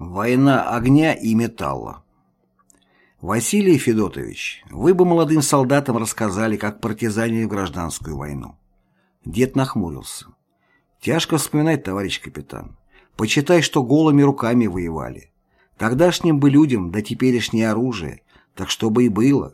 Война огня и металла Василий Федотович, вы бы молодым солдатам рассказали, как партизанили в гражданскую войну. Дед нахмурился. Тяжко вспоминать, товарищ капитан. Почитай, что голыми руками воевали. Тогдашним бы людям, да теперешнее оружие, так чтобы и было.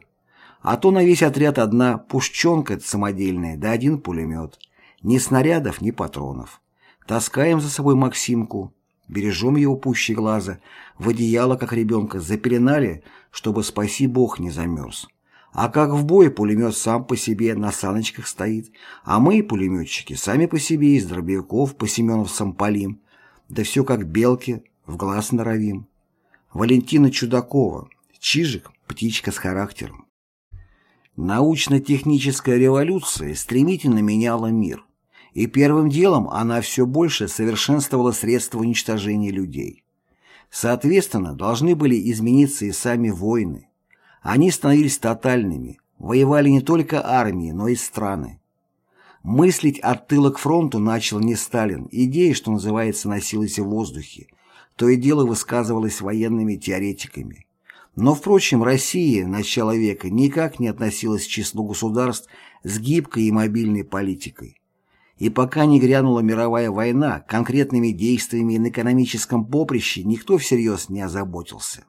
А то на весь отряд одна пушченка самодельная, да один пулемет. Ни снарядов, ни патронов. Таскаем за собой Максимку, бережем его пуще глаза, в одеяло, как ребенка, запеленали, чтобы, спаси бог, не замерз. А как в бой пулемет сам по себе на саночках стоит, а мы, пулеметчики, сами по себе из дробовиков по семеновцам палим, да все как белки, в глаз норовим. Валентина Чудакова, Чижик, птичка с характером. Научно-техническая революция стремительно меняла мир и первым делом она все больше совершенствовала средства уничтожения людей. Соответственно, должны были измениться и сами войны. Они становились тотальными, воевали не только армии, но и страны. Мыслить от тыла к фронту начал не Сталин, идея, что называется, носилась в воздухе, то и дело высказывалось военными теоретиками. Но, впрочем, Россия начала века никак не относилась к числу государств с гибкой и мобильной политикой. И пока не грянула мировая война, конкретными действиями на экономическом поприще никто всерьез не озаботился.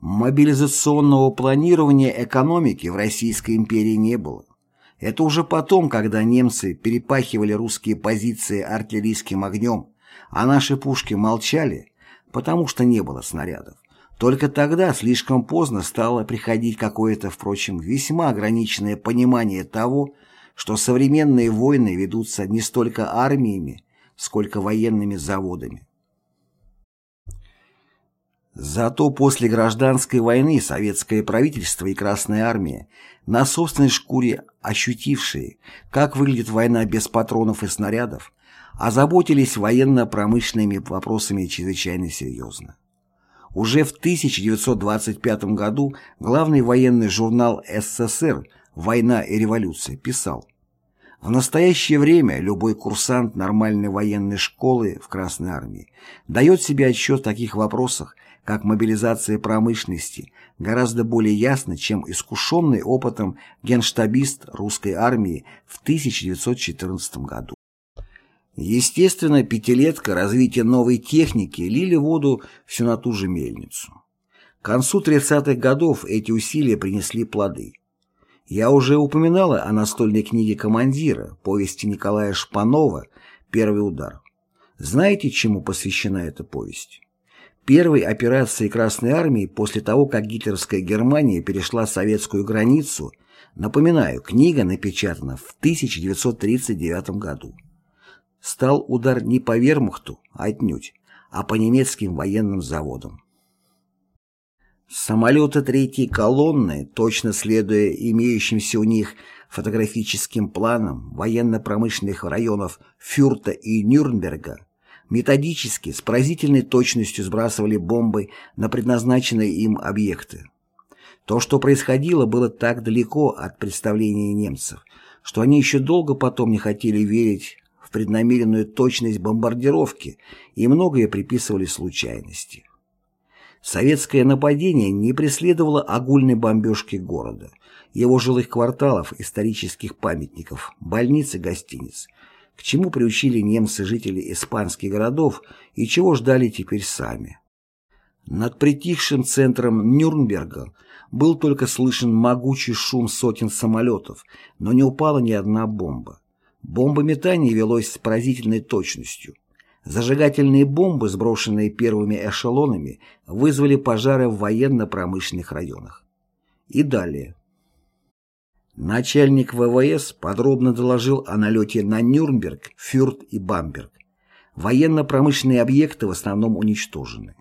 Мобилизационного планирования экономики в Российской империи не было. Это уже потом, когда немцы перепахивали русские позиции артиллерийским огнем, а наши пушки молчали, потому что не было снарядов. Только тогда слишком поздно стало приходить какое-то, впрочем, весьма ограниченное понимание того, что современные войны ведутся не столько армиями, сколько военными заводами. Зато после гражданской войны советское правительство и Красная армия, на собственной шкуре ощутившие, как выглядит война без патронов и снарядов, озаботились военно-промышленными вопросами чрезвычайно серьезно. Уже в 1925 году главный военный журнал СССР «Война и революция» писал В настоящее время любой курсант нормальной военной школы в Красной армии дает себе отчет в таких вопросах, как мобилизация промышленности, гораздо более ясно, чем искушенный опытом генштабист русской армии в 1914 году. Естественно, пятилетка развития новой техники лили воду всю на ту же мельницу. К концу 30-х годов эти усилия принесли плоды. Я уже упоминала о настольной книге командира, повести Николая Шпанова «Первый удар». Знаете, чему посвящена эта повесть? Первой операции Красной Армии после того, как гитлеровская Германия перешла советскую границу, напоминаю, книга напечатана в 1939 году. Стал удар не по вермахту, отнюдь, а по немецким военным заводам. Самолеты третьей колонны, точно следуя имеющимся у них фотографическим планам военно-промышленных районов Фюрта и Нюрнберга, методически, с поразительной точностью сбрасывали бомбы на предназначенные им объекты. То, что происходило, было так далеко от представления немцев, что они еще долго потом не хотели верить в преднамеренную точность бомбардировки и многое приписывали случайности. Советское нападение не преследовало огульной бомбежки города, его жилых кварталов, исторических памятников, больниц и гостиниц, к чему приучили немцы жители испанских городов и чего ждали теперь сами. Над притихшим центром Нюрнберга был только слышен могучий шум сотен самолетов, но не упала ни одна бомба. Бомбометание велось с поразительной точностью – Зажигательные бомбы, сброшенные первыми эшелонами, вызвали пожары в военно-промышленных районах. И далее. Начальник ВВС подробно доложил о налете на Нюрнберг, Фюрт и Бамберг. Военно-промышленные объекты в основном уничтожены.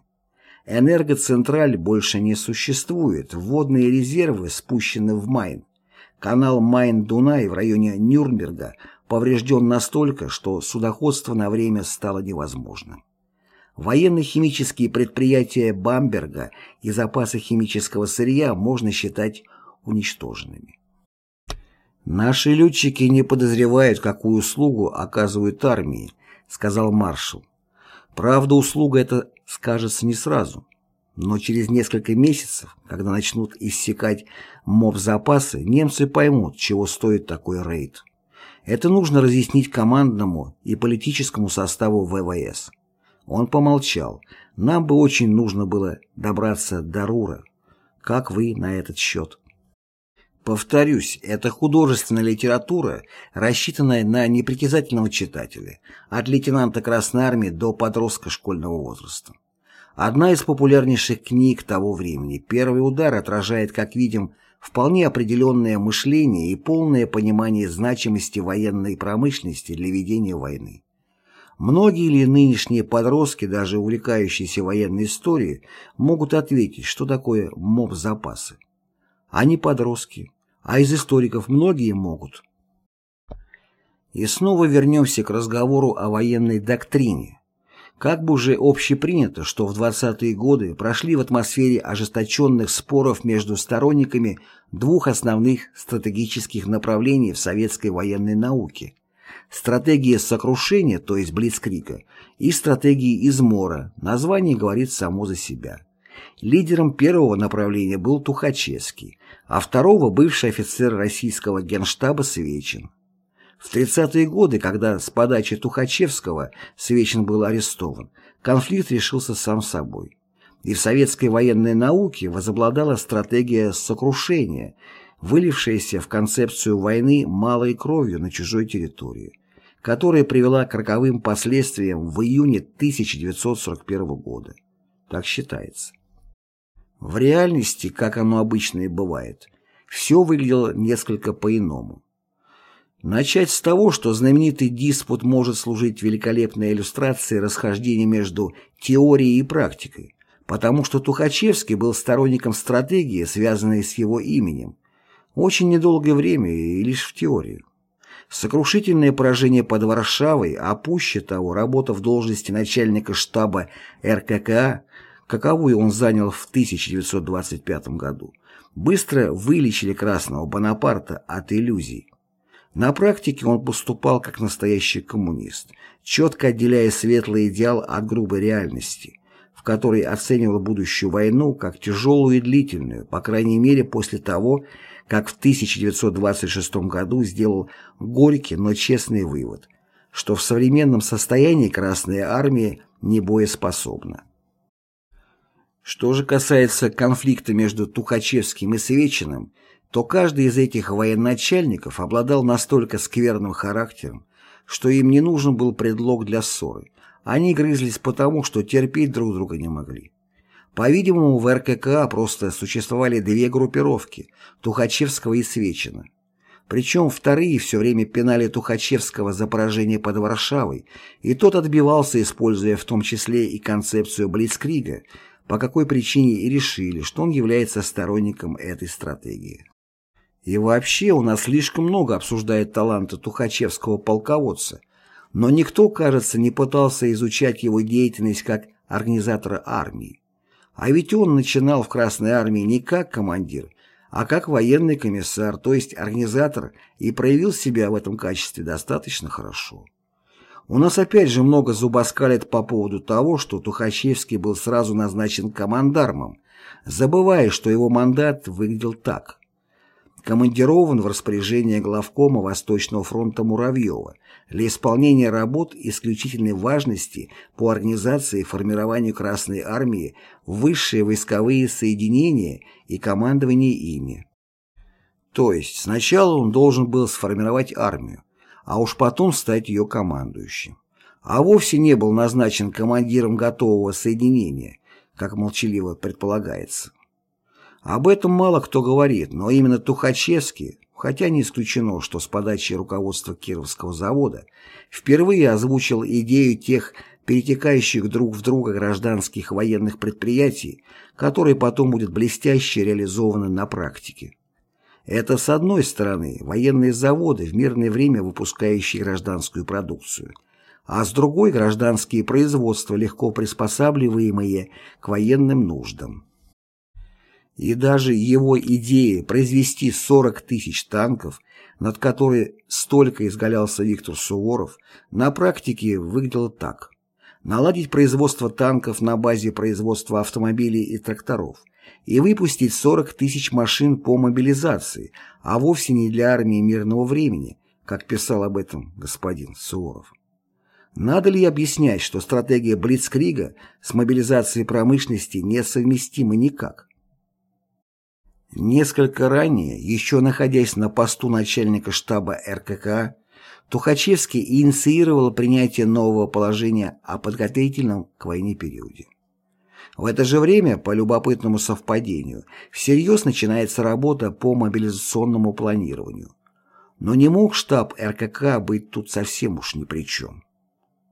Энергоцентраль больше не существует, водные резервы спущены в Майн. Канал Майн-Дунай в районе Нюрнберга поврежден настолько, что судоходство на время стало невозможным. Военно-химические предприятия Бамберга и запасы химического сырья можно считать уничтоженными. «Наши летчики не подозревают, какую услугу оказывают армии», — сказал маршал. Правда, услуга эта скажется не сразу, но через несколько месяцев, когда начнут иссякать моб-запасы, немцы поймут, чего стоит такой рейд. Это нужно разъяснить командному и политическому составу ВВС. Он помолчал. Нам бы очень нужно было добраться до Рура. Как вы на этот счет? Повторюсь, это художественная литература, рассчитанная на непритязательного читателя, от лейтенанта Красной Армии до подростка школьного возраста. Одна из популярнейших книг того времени, «Первый удар» отражает, как видим, вполне определенное мышление и полное понимание значимости военной промышленности для ведения войны. Многие ли нынешние подростки, даже увлекающиеся военной историей, могут ответить, что такое моб-запасы? Они подростки, а из историков многие могут. И снова вернемся к разговору о военной доктрине. Как бы уже общепринято, что в 20-е годы прошли в атмосфере ожесточенных споров между сторонниками двух основных стратегических направлений в советской военной науке – стратегия сокрушения, то есть Блицкрига, и стратегии измора, название говорит само за себя. Лидером первого направления был Тухачевский, а второго – бывший офицер российского генштаба Свечин. В 30-е годы, когда с подачи Тухачевского Свечин был арестован, конфликт решился сам собой. И в советской военной науке возобладала стратегия сокрушения, вылившаяся в концепцию войны малой кровью на чужой территории, которая привела к роковым последствиям в июне 1941 года. Так считается. В реальности, как оно обычно и бывает, все выглядело несколько по-иному. Начать с того, что знаменитый диспут может служить великолепной иллюстрацией расхождения между теорией и практикой, потому что Тухачевский был сторонником стратегии, связанной с его именем, очень недолгое время и лишь в теории. Сокрушительное поражение под Варшавой, а пуще того, работа в должности начальника штаба РККА каковую он занял в 1925 году, быстро вылечили Красного Бонапарта от иллюзий. На практике он поступал как настоящий коммунист, четко отделяя светлый идеал от грубой реальности, в которой оценивал будущую войну как тяжелую и длительную, по крайней мере после того, как в 1926 году сделал горький, но честный вывод, что в современном состоянии Красная Армия не боеспособна. Что же касается конфликта между Тухачевским и Свечиным, то каждый из этих военачальников обладал настолько скверным характером, что им не нужен был предлог для ссоры. Они грызлись потому, что терпеть друг друга не могли. По-видимому, в РККА просто существовали две группировки – Тухачевского и Свечина. Причем вторые все время пинали Тухачевского за поражение под Варшавой, и тот отбивался, используя в том числе и концепцию Блицкрига – по какой причине и решили, что он является сторонником этой стратегии. И вообще у нас слишком много обсуждает таланта тухачевского полководца, но никто, кажется, не пытался изучать его деятельность как организатора армии. А ведь он начинал в Красной армии не как командир, а как военный комиссар, то есть организатор, и проявил себя в этом качестве достаточно хорошо. У нас опять же много зубоскалит по поводу того, что Тухачевский был сразу назначен командармом, забывая, что его мандат выглядел так. Командирован в распоряжение главкома Восточного фронта Муравьева для исполнения работ исключительной важности по организации и формированию Красной Армии высшие войсковые соединения и командование ими. То есть сначала он должен был сформировать армию, а уж потом стать ее командующим. А вовсе не был назначен командиром готового соединения, как молчаливо предполагается. Об этом мало кто говорит, но именно Тухачевский, хотя не исключено, что с подачи руководства Кировского завода, впервые озвучил идею тех перетекающих друг в друга гражданских военных предприятий, которые потом будет блестяще реализованы на практике. Это, с одной стороны, военные заводы, в мирное время выпускающие гражданскую продукцию, а с другой – гражданские производства, легко приспосабливаемые к военным нуждам. И даже его идея произвести 40 тысяч танков, над которой столько изгалялся Виктор Суворов, на практике выглядела так. наладить производство танков на базе производства автомобилей и тракторов и выпустить 40 тысяч машин по мобилизации, а вовсе не для армии мирного времени, как писал об этом господин Суворов. Надо ли объяснять, что стратегия Блицкрига с мобилизацией промышленности несовместима никак? Несколько ранее, еще находясь на посту начальника штаба РКК, Тухачевский инициировал принятие нового положения о подготовительном к войне периоде. В это же время, по любопытному совпадению, всерьез начинается работа по мобилизационному планированию. Но не мог штаб РКК быть тут совсем уж ни при чем.